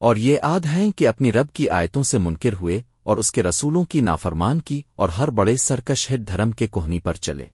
اور یہ عاد ہیں کہ اپنی رب کی آیتوں سے منکر ہوئے اور اس کے رسولوں کی نافرمان کی اور ہر بڑے سرکش ہٹ دھرم کے کوہنی پر چلے۔